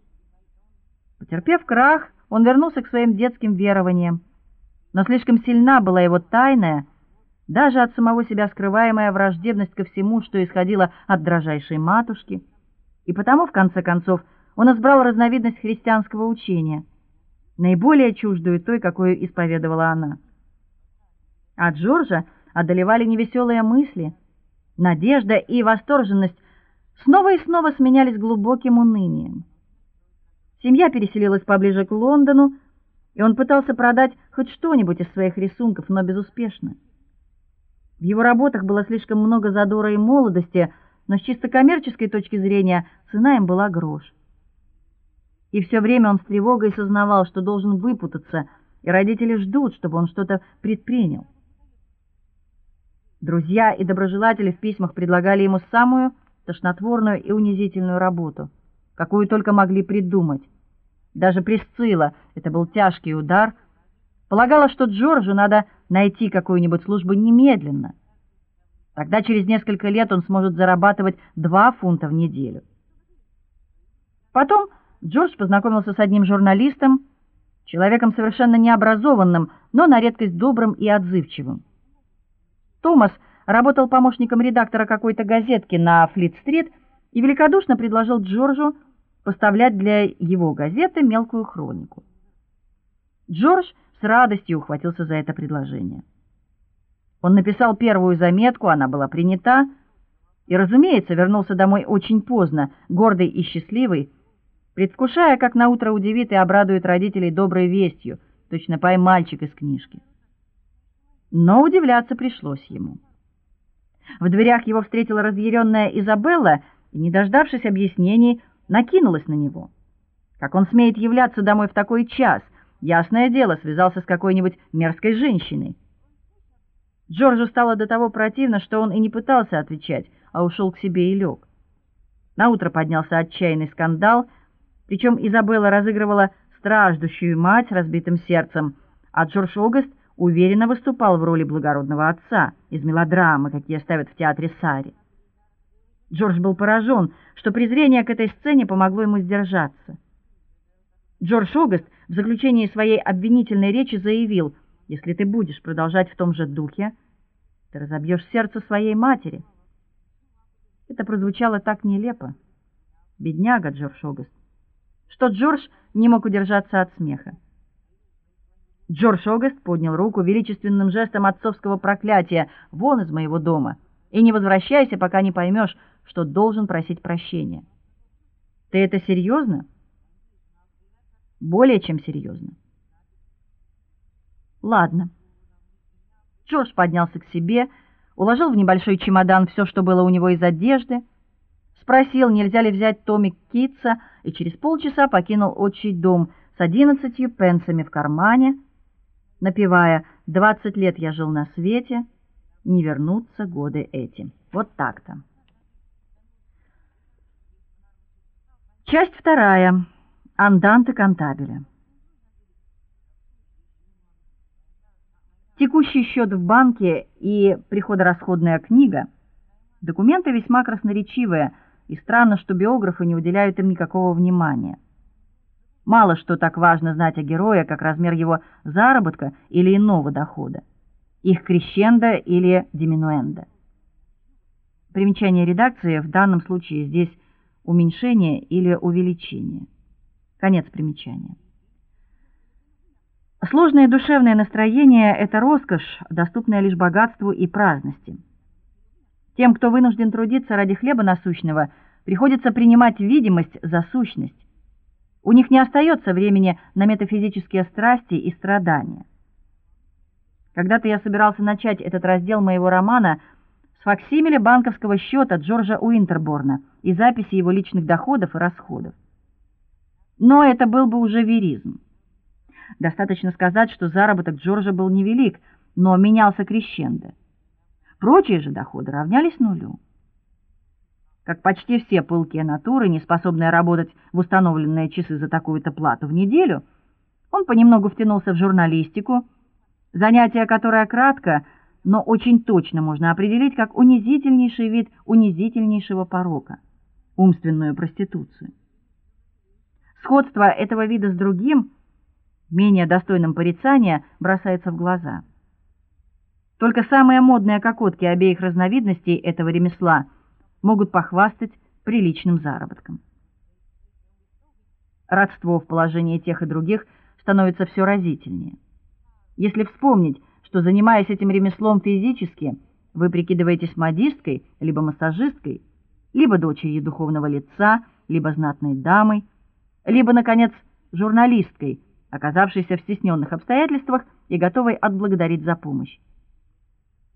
Потерпев крах, он вернулся к своим детским верованиям, но слишком сильна была его тайная, даже от самого себя скрываемая враждебность ко всему, что исходило от дрожайшей матушки, и потому в конце концов он избрал разновидность христианского учения – наиболее чуждую той, какую исповедовала она. А Джорджа одолевали невеселые мысли. Надежда и восторженность снова и снова сменялись глубоким унынием. Семья переселилась поближе к Лондону, и он пытался продать хоть что-нибудь из своих рисунков, но безуспешно. В его работах было слишком много задора и молодости, но с чисто коммерческой точки зрения цена им была грош. И все время он с тревогой сознавал, что должен выпутаться, и родители ждут, чтобы он что-то предпринял. Друзья и доброжелатели в письмах предлагали ему самую тошнотворную и унизительную работу, какую только могли придумать. Даже Присцилла, это был тяжкий удар, полагала, что Джорджу надо найти какую-нибудь службу немедленно. Тогда через несколько лет он сможет зарабатывать два фунта в неделю. Потом Джордж познакомился с одним журналистом, человеком совершенно необразованным, но на редкость добрым и отзывчивым. Томас работал помощником редактора какой-то газетки на Флит-стрит и великодушно предложил Джорджу поставлять для его газеты мелкую хронику. Джордж с радостью ухватился за это предложение. Он написал первую заметку, она была принята, и, разумеется, вернулся домой очень поздно, гордый и счастливый, предвкушая, как на утро удивит и обрадует родителей доброй вестью, точно пой мальчик из книжки. Но удивляться пришлось ему. В дверях его встретила разъяренная Изабелла и, не дождавшись объяснений, накинулась на него. Как он смеет являться домой в такой час? Ясное дело, связался с какой-нибудь мерзкой женщиной. Джорджу стало до того противно, что он и не пытался отвечать, а ушел к себе и лег. Наутро поднялся отчаянный скандал — причем Изабелла разыгрывала страждущую мать с разбитым сердцем, а Джордж Огест уверенно выступал в роли благородного отца из мелодрамы, какие ставят в театре Сари. Джордж был поражен, что презрение к этой сцене помогло ему сдержаться. Джордж Огаст в заключении своей обвинительной речи заявил: "Если ты будешь продолжать в том же духе, ты разобьешь сердце своей матери". Это прозвучало так нелепо. Бедняга Джордж Огаст, что Джордж не мог удержаться от смеха. Джордж Огаст поднял руку величественным жестом отцовского проклятия: "Вон из моего дома и не возвращайся, пока не поймешь, что должен просить прощения". Ты это серьезно? Более чем серьезно. Ладно. Джордж поднялся к себе, уложил в небольшой чемодан все, что было у него из одежды, спросил, нельзя ли взять томик Китса, и через полчаса покинул отчий дом с одиннадцатью пенсами в кармане, напевая «Двадцать лет я жил на свете, не вернутся годы эти». Вот так-то. Часть вторая. Анданте кантабеля. Текущий счет в банке и приходорасходная книга документы весьма красноречивые, и странно, что биографы не уделяют им никакого внимания. Мало что так важно знать о герое, как размер его заработка или иного дохода, их крещендо или диминуэндо. Примечание редакции в данном случае здесь уменьшение или увеличение. Конец примечания. Сложное душевное настроение это роскошь, доступная лишь богатству и праздности. Тем, кто вынужден трудиться ради хлеба насущного, приходится принимать видимость за сущность. У них не остается времени на метафизические страсти и страдания. Когда-то я собирался начать этот раздел моего романа с факсимиле банковского счета Джорджа Уинтерборна и записи его личных доходов и расходов. Но это был бы уже веризм. Достаточно сказать, что заработок Джорджа был невелик, но менялся крещендо. Прочие же доходы равнялись нулю. Как почти все пылкие натуры, не способные работать в установленные часы за такую-то плату в неделю, он понемногу втянулся в журналистику, занятие, которое кратко, но очень точно можно определить как унизительнейший вид унизительнейшего порока умственную проституцию. Сходство этого вида с другим, менее достойным порицания, бросается в глаза. Только самые модные кокотки обеих разновидностей этого ремесла могут похвастать приличным заработком. Родство в положении тех и других становится все разительнее. Если вспомнить, что занимаясь этим ремеслом физически, вы прикидываетесь модисткой либо массажисткой, либо дочерью духовного лица, либо знатной дамой, либо наконец журналисткой, оказавшейся в стесненных обстоятельствах и готовой отблагодарить за помощь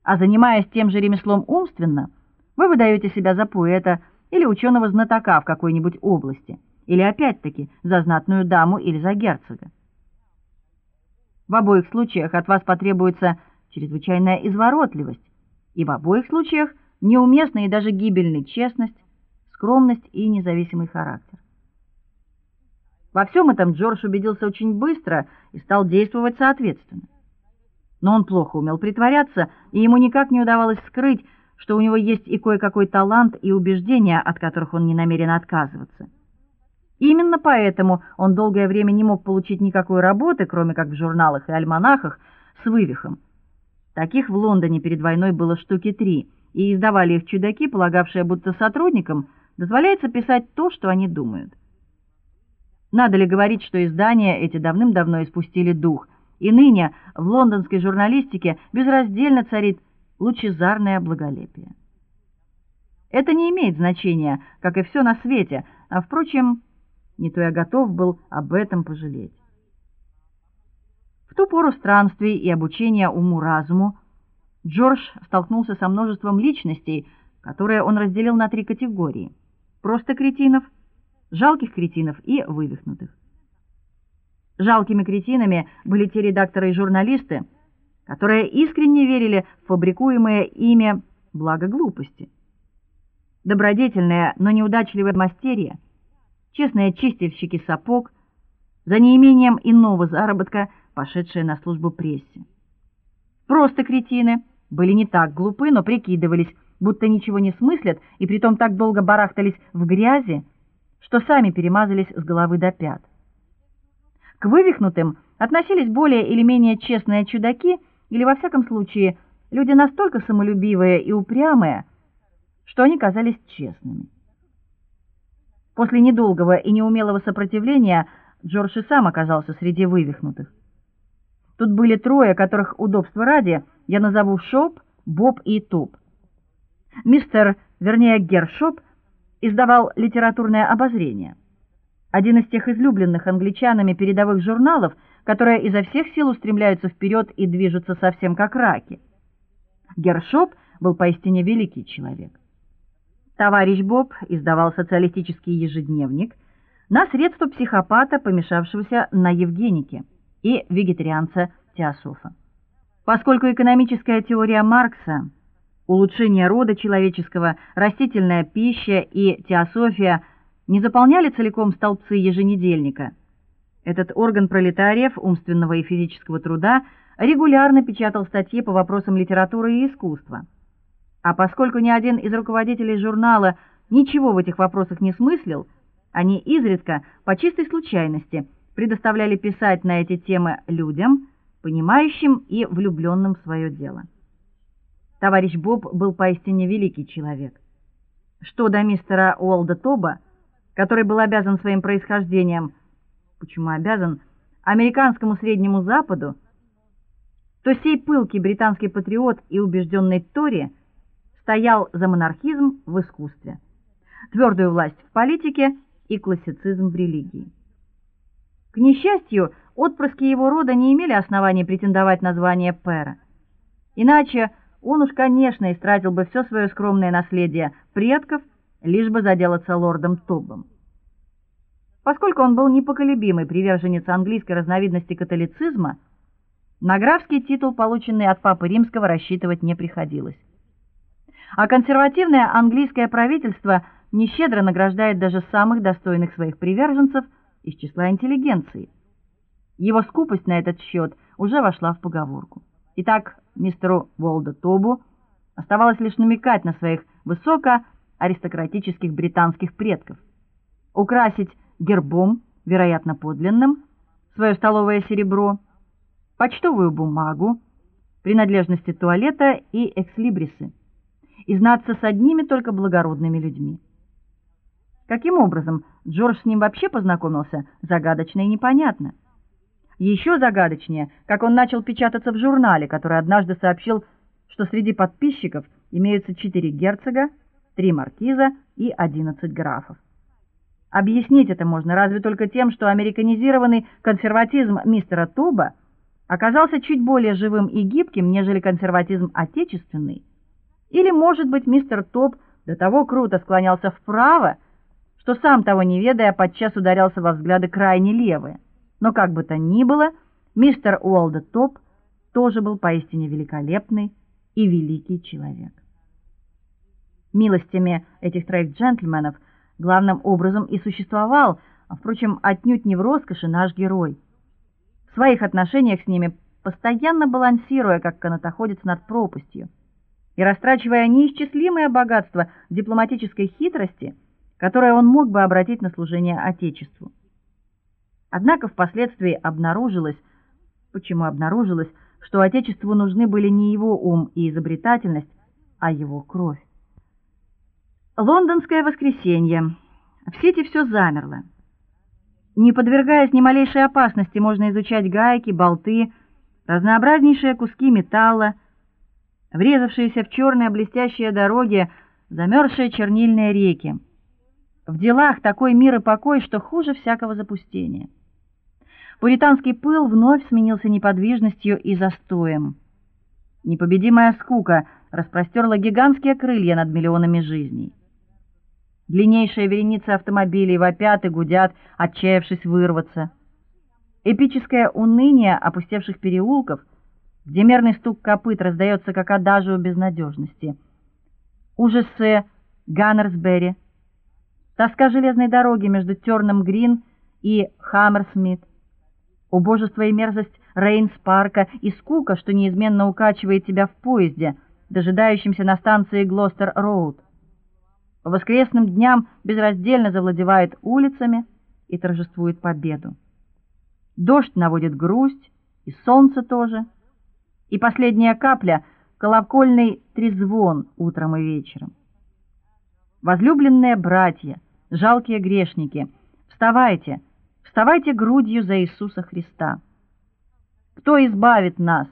а занимаясь тем же ремеслом умственно, вы выдаете себя за поэта или ученого знатока в какой-нибудь области, или опять-таки за знатную даму или за герцога. В обоих случаях от вас потребуется чрезвычайная изворотливость, и в обоих случаях неуместная и даже гибельная честность, скромность и независимый характер. Во всем этом Джордж убедился очень быстро и стал действовать соответственно но он плохо умел притворяться, и ему никак не удавалось скрыть, что у него есть и кое-какой талант и убеждения, от которых он не намерен отказываться. Именно поэтому он долгое время не мог получить никакой работы, кроме как в журналах и альманахах с вывихом. Таких в Лондоне перед войной было штуки три, и издавали их чудаки, полагавшие, будто сотрудникам дозволяется писать то, что они думают. Надо ли говорить, что издания эти давным-давно испустили дух – и ныне в лондонской журналистике безраздельно царит лучезарное благолепие. Это не имеет значения, как и все на свете, а впрочем, не то я готов был об этом пожалеть. В ту пору странствий и обучения уму-разуму Джордж столкнулся со множеством личностей, которые он разделил на три категории: просто кретинов, жалких кретинов и вывихнутых. Жалкими кретинами были те редакторы и журналисты, которые искренне верили в фабрикуемое ими благо глупости. Добродетельные, но неудачливые мастерья, честные чистильщики сапог, за неимением иного заработка, пошедшие на службу прессе. Просто кретины, были не так глупы, но прикидывались, будто ничего не смыслят, и притом так долго барахтались в грязи, что сами перемазались с головы до пят. К вывихнутым относились более или менее честные чудаки, или во всяком случае, люди настолько самолюбивые и упрямые, что они казались честными. После недолгого и неумелого сопротивления Джордж и сам оказался среди вывихнутых. Тут были трое, которых удобства ради я назову Шоп, Боб и Топ. Мистер, вернее, Гершоп издавал литературное обозрение. Один из тех излюбленных англичанами передовых журналов, которые изо всех сил устремляются вперед и движутся совсем как раки. Гершоп был поистине великий человек. Товарищ Боб издавал социалистический ежедневник на средства психопата, помешавшегося на Евгенике, и вегетарианца Теософа. Поскольку экономическая теория Маркса, улучшение рода человеческого, растительная пища и теософия не заполняли целиком столбцы еженедельника, этот орган пролетариев умственного и физического труда регулярно печатал статьи по вопросам литературы и искусства. А поскольку ни один из руководителей журнала ничего в этих вопросах не смыслил, они изредка по чистой случайности предоставляли писать на эти темы людям, понимающим и влюбленным в свое дело. Товарищ Боб был поистине великий человек. Что до мистера Уолда Тоба, который был обязан своим происхождением, почему обязан американскому Среднему Западу, то сей пылкий британский патриот и убежденный Тори стоял за монархизм в искусстве, твердую власть в политике и классицизм в религии. К несчастью, отпрыски его рода не имели оснований претендовать на звание пэра. Иначе он уж, конечно, истратил бы все свое скромное наследие предков, лишь бы заделаться лордом Тобом. Поскольку он был непоколебимый приверженец английской разновидности католицизма, на графский титул, полученный от папы Римского, рассчитывать не приходилось. А консервативное английское правительство нещедро награждает даже самых достойных своих приверженцев из числа интеллигенции. Его скупость на этот счет уже вошла в поговорку. Итак, мистеру Волда Тобу оставалось лишь намекать на своих высокоаристократических британских предков, украсить гербом, вероятно, подлинным, свое столовое серебро, почтовую бумагу, принадлежности туалета и экслибрисы, и знаться с одними только благородными людьми. Каким образом Джордж с ним вообще познакомился, загадочно и непонятно. Еще загадочнее, как он начал печататься в журнале, который однажды сообщил, что среди подписчиков имеются четыре герцога, три маркиза и одиннадцать графов. Объяснить это можно разве только тем, что американизированный консерватизм мистера Туба оказался чуть более живым и гибким, нежели консерватизм отечественный. Или, может быть, мистер Топ до того круто склонялся вправо, что сам того не ведая, подчас ударялся во взгляды крайне левые. Но как бы то ни было, мистер Уолда Топ тоже был поистине великолепный и великий человек. Милостями этих троих джентльменов главным образом и существовал, а впрочем, отнюдь не в роскоши наш герой. В своих отношениях с ними постоянно балансируя, как канатоходец над пропастью, и растрачивая неисчислимое богатство дипломатической хитрости, которое он мог бы обратить на служение отечеству. Однако впоследствии обнаружилось, почему обнаружилось, что отечеству нужны были не его ум и изобретательность, а его кровь. Лондонское воскресенье. В сети все замерло. Не подвергаясь ни малейшей опасности, можно изучать гайки, болты, разнообразнейшие куски металла, врезавшиеся в черные блестящие дороги, замерзшие чернильные реки. В делах такой мир и покой, что хуже всякого запустения. Пуританский пыл вновь сменился неподвижностью и застоем. Непобедимая скука распростерла гигантские крылья над миллионами жизней. Длиннейшие вереницы автомобилей вопят и гудят, отчаявшись вырваться. Эпическое уныние опустевших переулков, где мерный стук копыт раздается как адажио безнадежности. Ужасы Ганнерсбери, тоска железной дороги между Терном Грин и Хаммерсмит — Убожество и мерзость Рейнс-парка и скука, что неизменно укачивает тебя в поезде, дожидающемся на станции Глостер-роуд. По воскресным дням безраздельно завладевает улицами и торжествует победу. Дождь наводит грусть, и солнце тоже, и последняя капля — колокольный трезвон утром и вечером. Возлюбленные братья, жалкие грешники, вставайте, вставайте грудью за Иисуса Христа. Кто избавит нас?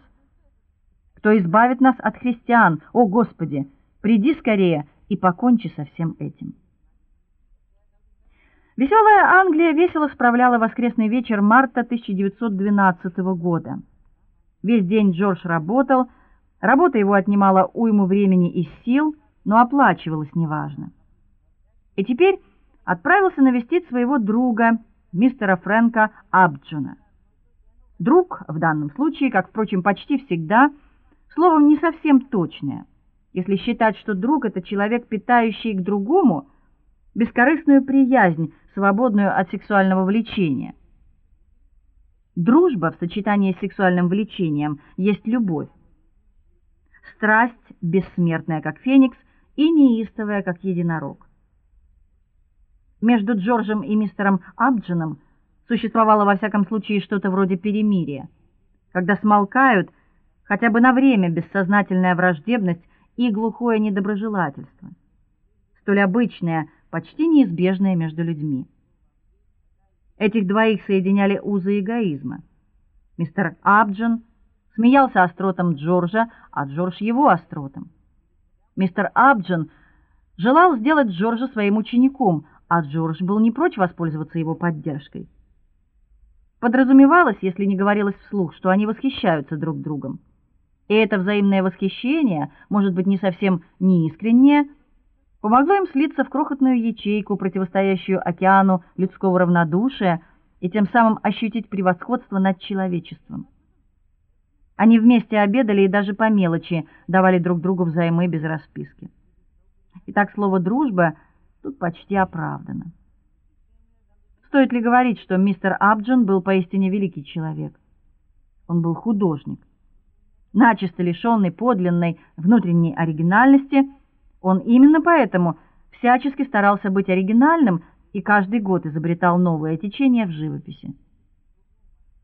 Кто избавит нас от христиан? О, Господи, приди скорее и покончи со всем этим. Веселая Англия весело справляла воскресный вечер марта 1912 года. Весь день Джордж работал, работа его отнимала уйму времени и сил, но оплачивалась неважно. И теперь отправился навестить своего друга, мистера Фрэнка Абджона. Друг в данном случае, как впрочем почти всегда, словом не совсем точное. Если считать, что друг это человек, питающий к другому бескорыстную приязнь, свободную от сексуального влечения. Дружба в сочетании с сексуальным влечением есть любовь. Страсть бессмертная, как феникс, и неистовая, как единорог. Между Джорджем и мистером Абджином существовало во всяком случае что-то вроде перемирия, когда смолкают хотя бы на время бессознательная враждебность и глухое недоброжелательство, столь обычное, почти неизбежное между людьми. Этих двоих соединяли узы эгоизма. Мистер Абджин смеялся остротом Джорджа, а Джордж его остротом. Мистер Абджин желал сделать Джорджа своим учеником, а Джордж был не прочь воспользоваться его поддержкой. Подразумевалось, если не говорилось вслух, что они восхищаются друг другом. И это взаимное восхищение, может быть, не совсем неискреннее, помогло им слиться в крохотную ячейку, противостоящую океану людского равнодушия, и тем самым ощутить превосходство над человечеством. Они вместе обедали и даже по мелочи давали друг другу взаймы без расписки. Итак, слово дружба тут почти оправдано. Стоит ли говорить, что мистер Абджон был поистине великий человек? Он был художник. Начисто лишенный подлинной внутренней оригинальности, он именно поэтому всячески старался быть оригинальным и каждый год изобретал новое течение в живописи.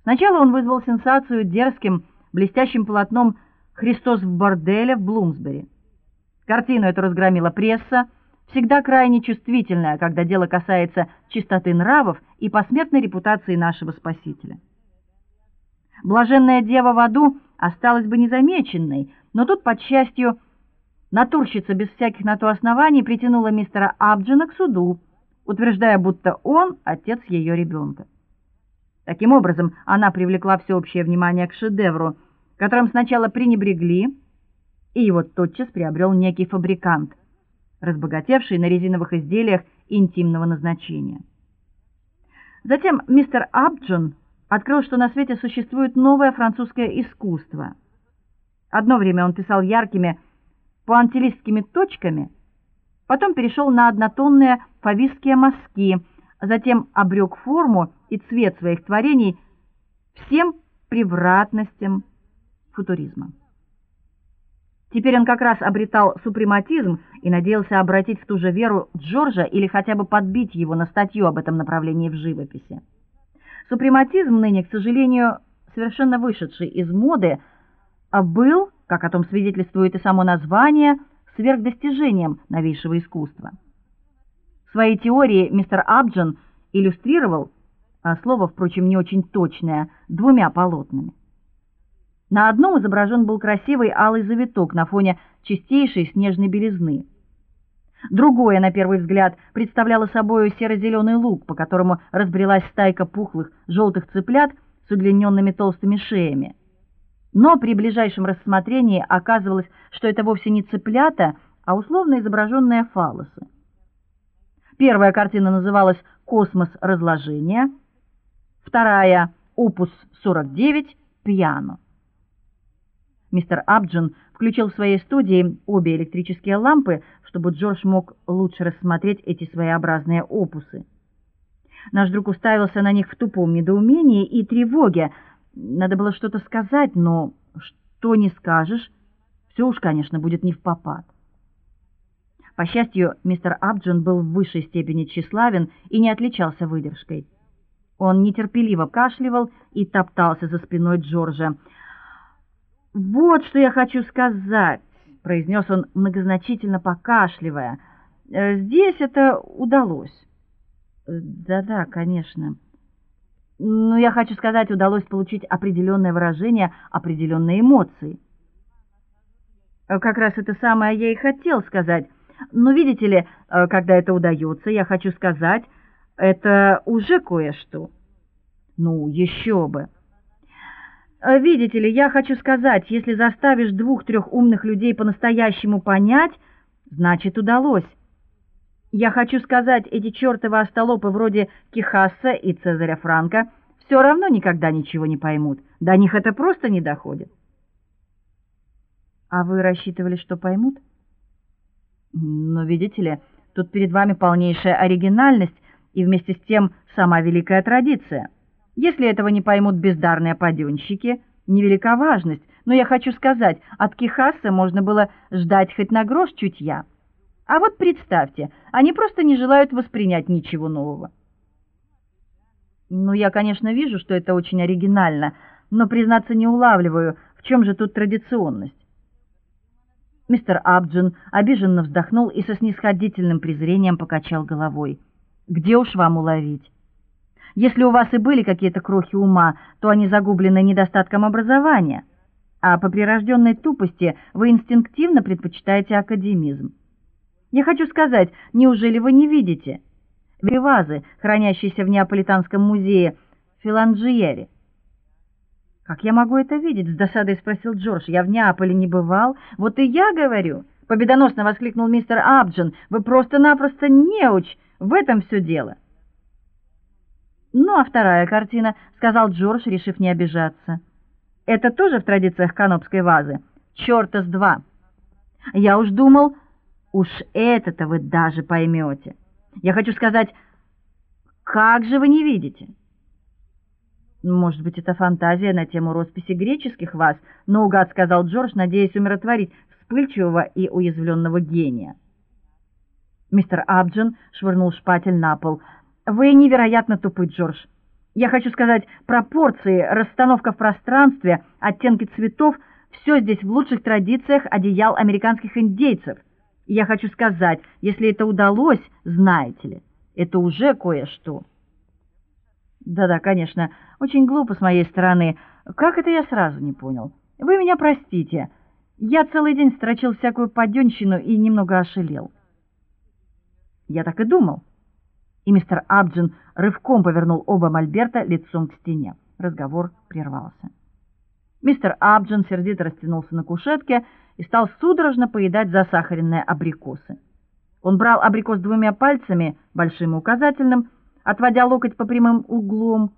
Сначала он вызвал сенсацию дерзким, блестящим полотном «Христос в борделе» в Блумсбери. Картину эту разгромила пресса, всегда крайне чувствительная, когда дело касается чистоты нравов и посмертной репутации нашего Спасителя. Блаженная дева в аду осталась бы незамеченной, но тут, под счастью, натурщица без всяких на то оснований притянула мистера Абджина к суду, утверждая, будто он отец ее ребенка. Таким образом, она привлекла всеобщее внимание к шедевру, которым сначала пренебрегли, и его тотчас приобрел некий фабрикант, разбогатевший на резиновых изделиях интимного назначения. Затем мистер Абджон открыл, что на свете существует новое французское искусство. Одно время он писал яркими пуантилистскими точками, потом перешел на однотонные фавистские мазки, затем обрек форму и цвет своих творений всем превратностям футуризма. Теперь он как раз обретал супрематизм и надеялся обратить в ту же веру Джорджа или хотя бы подбить его на статью об этом направлении в живописи. Супрематизм ныне, к сожалению, совершенно вышедший из моды, а был, как о том свидетельствует и само название, сверхдостижением новейшего искусства. Свои теории мистер Абджон иллюстрировал, а слово, впрочем, не очень точное, двумя полотнами. На одном изображен был красивый алый завиток на фоне чистейшей снежной белизны. Другое, на первый взгляд, представляло собой серо-зеленый луг, по которому разбрелась стайка пухлых желтых цыплят с удлиненными толстыми шеями. Но при ближайшем рассмотрении оказывалось, что это вовсе не цыплята, а условно изображенные фаллосы. Первая картина называлась «Космос разложения», вторая «Опус 49. Пиано». Мистер Абджин включил в своей студии обе электрические лампы, чтобы Джордж мог лучше рассмотреть эти своеобразные опусы. Наш друг уставился на них в тупом недоумении и тревоге. Надо было что-то сказать, но что не скажешь, все уж, конечно, будет не в попад. По счастью, мистер Абджон был в высшей степени тщеславен и не отличался выдержкой. Он нетерпеливо кашливал и топтался за спиной Джорджа. "Вот что я хочу сказать", произнес он многозначительно покашливая. «Э, "Здесь это удалось". "Да-да, конечно. Но я хочу сказать, удалось получить определенное выражение, определенные эмоции". Как раз это самое я и хотел сказать. Но видите ли, э, когда это удается, я хочу сказать, это уже кое-что. Ну, еще бы. Э, видите ли, я хочу сказать, если заставишь двух-трех умных людей по-настоящему понять, значит, удалось. Я хочу сказать, эти чертовы остолопы вроде Кихасса и Цезаря Франка все равно никогда ничего не поймут. До них это просто не доходит. А вы рассчитывали, что поймут? Но видите ли, тут перед вами полнейшая оригинальность и вместе с тем сама великая традиция. Если этого не поймут бездарные паденщики, невелика важность, но я хочу сказать, от Кихаса можно было ждать хоть на грош чутья. А вот представьте, они просто не желают воспринять ничего нового. Ну, я, конечно, вижу, что это очень оригинально, но признаться не улавливаю, в чем же тут традиционность. Мистер Абджин обиженно вздохнул и со снисходительным презрением покачал головой. Где уж вам уловить? Если у вас и были какие-то крохи ума, то они загублены недостатком образования, а по прирожденной тупости вы инстинктивно предпочитаете академизм. Я хочу сказать, неужели вы не видите вазы, хранящиеся в Неаполитанском музее Филанджиери? Как я могу это видеть? с досадой спросил Джордж. Я в Неаполе не бывал. Вот и я говорю, победоносно воскликнул мистер Абджин. Вы просто-напросто неуч. В этом все дело. Ну, а вторая картина, сказал Джордж, решив не обижаться. Это тоже в традициях канопской вазы. Чёрта с два. Я уж думал, уж это-то вы даже поймете. Я хочу сказать, как же вы не видите? Может быть, это фантазия на тему росписи греческих ваз, но угад сказал Джордж, надеясь умиротворить вспыльчивого и уязвленного гения. Мистер Абджон швырнул шпатель на пол. Вы невероятно тупый, Джордж. Я хочу сказать, пропорции, расстановка в пространстве, оттенки цветов все здесь в лучших традициях одеял американских индейцев. И я хочу сказать, если это удалось, знаете ли, это уже кое-что. Да-да, конечно, очень глупо с моей стороны. Как это я сразу не понял? Вы меня простите. Я целый день строчил всякую подёнщину и немного ошалел. Я так и думал. И мистер Абджин рывком повернул оба мольберта лицом к стене. Разговор прервался. Мистер Абджин сердито растянулся на кушетке и стал судорожно поедать засахаренные абрикосы. Он брал абрикос двумя пальцами, большим и указательным, отводя локоть по прямым углом,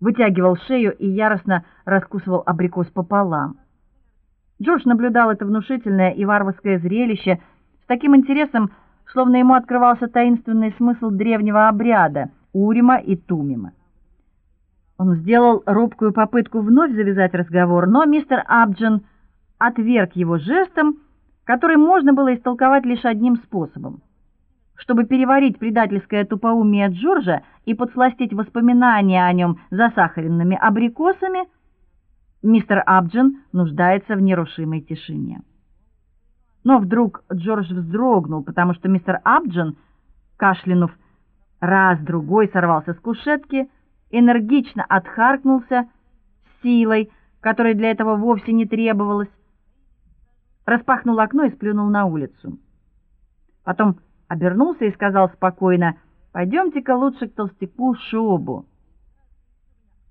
вытягивал шею и яростно раскусывал абрикос пополам. Джордж наблюдал это внушительное и варварское зрелище с таким интересом, словно ему открывался таинственный смысл древнего обряда Урима и Тумима. Он сделал робкую попытку вновь завязать разговор, но мистер Абджин отверг его жестом, который можно было истолковать лишь одним способом. Чтобы переварить предательское тупоумие Джорджа и подсластить воспоминания о нем засахаренными абрикосами, мистер Абджин нуждается в нерушимой тишине. Но вдруг Джордж вздрогнул, потому что мистер Абджин, кашлянув раз другой, сорвался с кушетки, энергично отхаркнулся силой, которой для этого вовсе не требовалось, распахнул окно и сплюнул на улицу. Потом обернулся и сказал спокойно: "Пойдемте-ка лучше к толстяку Шобу".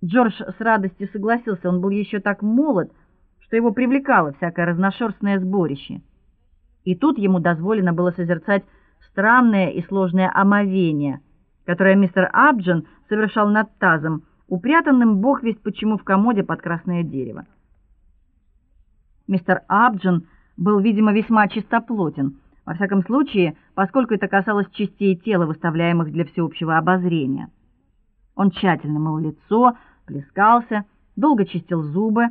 Джордж с радостью согласился, он был еще так молод, что его привлекало всякое разношерстное сборище. И тут ему дозволено было созерцать странное и сложное омовение, которое мистер Абджин совершал над тазом, упрятанным бог весть почему в комоде под красное дерево. Мистер Абджин был, видимо, весьма чистоплотен. Во всяком случае, поскольку это касалось частей тела, выставляемых для всеобщего обозрения. Он тщательно мыл лицо, плескался, долго чистил зубы,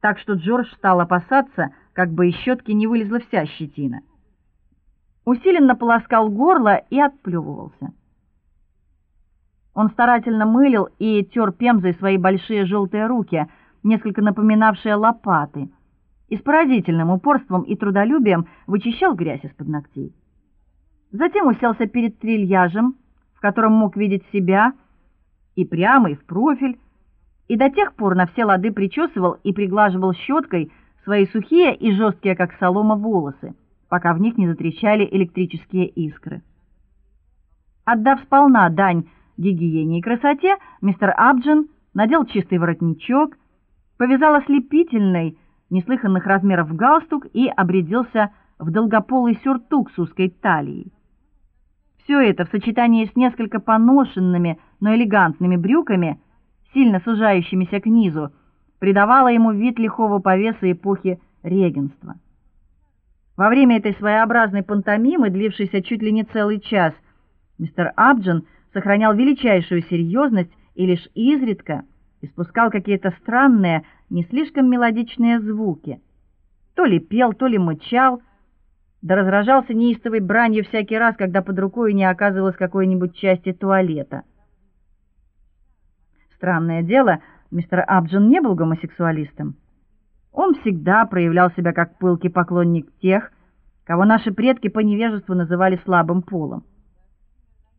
так что Джордж стал опасаться, как бы из щетки не вылезла вся щетина. Усиленно полоскал горло и отплевывался. Он старательно мылил и тер пемзой свои большие желтые руки, несколько напоминавшие лопаты, и с поразительным упорством и трудолюбием вычищал грязь из-под ногтей. Затем уселся перед трильяжем, в котором мог видеть себя, и прямо, и в профиль, и до тех пор на все лады причесывал и приглаживал щеткой свои сухие и жесткие, как солома, волосы, пока в них не затрещали электрические искры. Отдав сполна дань гигиене и красоте, мистер Абджин надел чистый воротничок, повязал ослепительный, неслыханных размеров галстук и обрядился в долгополый сюртук с узкой талией. Все это в сочетании с несколько поношенными, но элегантными брюками, сильно сужающимися к низу, придавало ему вид лихого повеса эпохи регенства. Во время этой своеобразной пантомимы, длившейся чуть ли не целый час, мистер Абджин сохранял величайшую серьезность и лишь изредка испускал какие-то странные, не слишком мелодичные звуки. То ли пел, то ли мычал, да разражался неистовой бранью всякий раз, когда под рукой не оказывалось какой-нибудь части туалета. Странное дело, мистер Абджон не был гомосексуалистом. Он всегда проявлял себя как пылкий поклонник тех, кого наши предки по невежеству называли слабым полом.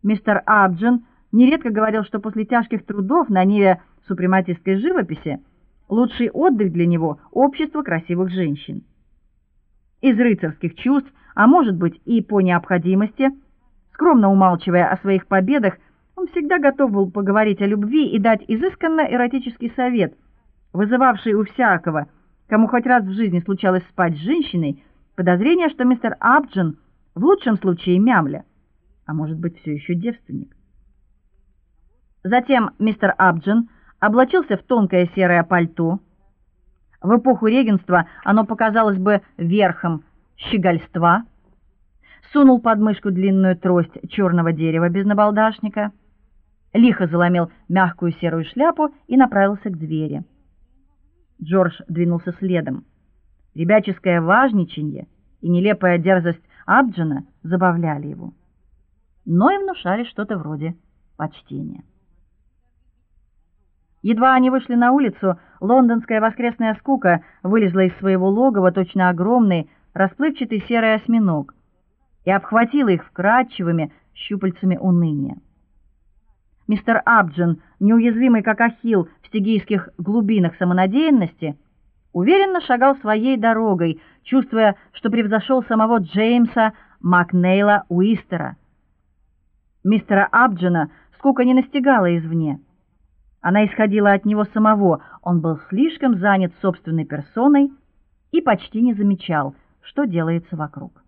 Мистер Абджон нередко говорил, что после тяжких трудов на ниве супрематистской живописи лучший отдых для него общество красивых женщин. Из рыцарских чувств, а может быть, и по необходимости, скромно умалчивая о своих победах, он всегда готов был поговорить о любви и дать изысканно эротический совет, вызывавший у всякого, кому хоть раз в жизни случалось спать с женщиной, подозрение, что мистер Абджон в лучшем случае мямля а может быть, все еще девственник. Затем мистер Абджин облачился в тонкое серое пальто. В эпоху регенства оно показалось бы верхом щегольства. Сунул под мышку длинную трость черного дерева без набалдашника, лихо заломил мягкую серую шляпу и направился к двери. Джордж двинулся следом. Ребяческое важничанье и нелепая дерзость Абджина забавляли его но и внушали что-то вроде почтения. Едва они вышли на улицу, лондонская воскресная скука вылезла из своего логова точно огромный, расплывчатый серый осьминог и обхватила их вкрадчивыми щупальцами уныния. Мистер Абджин, неуязвимый как ахилл в стигийских глубинах самонадеянности, уверенно шагал своей дорогой, чувствуя, что превзошел самого Джеймса Макнейла Уистера. Мистера Абджина скука не настигала извне. Она исходила от него самого. Он был слишком занят собственной персоной и почти не замечал, что делается вокруг.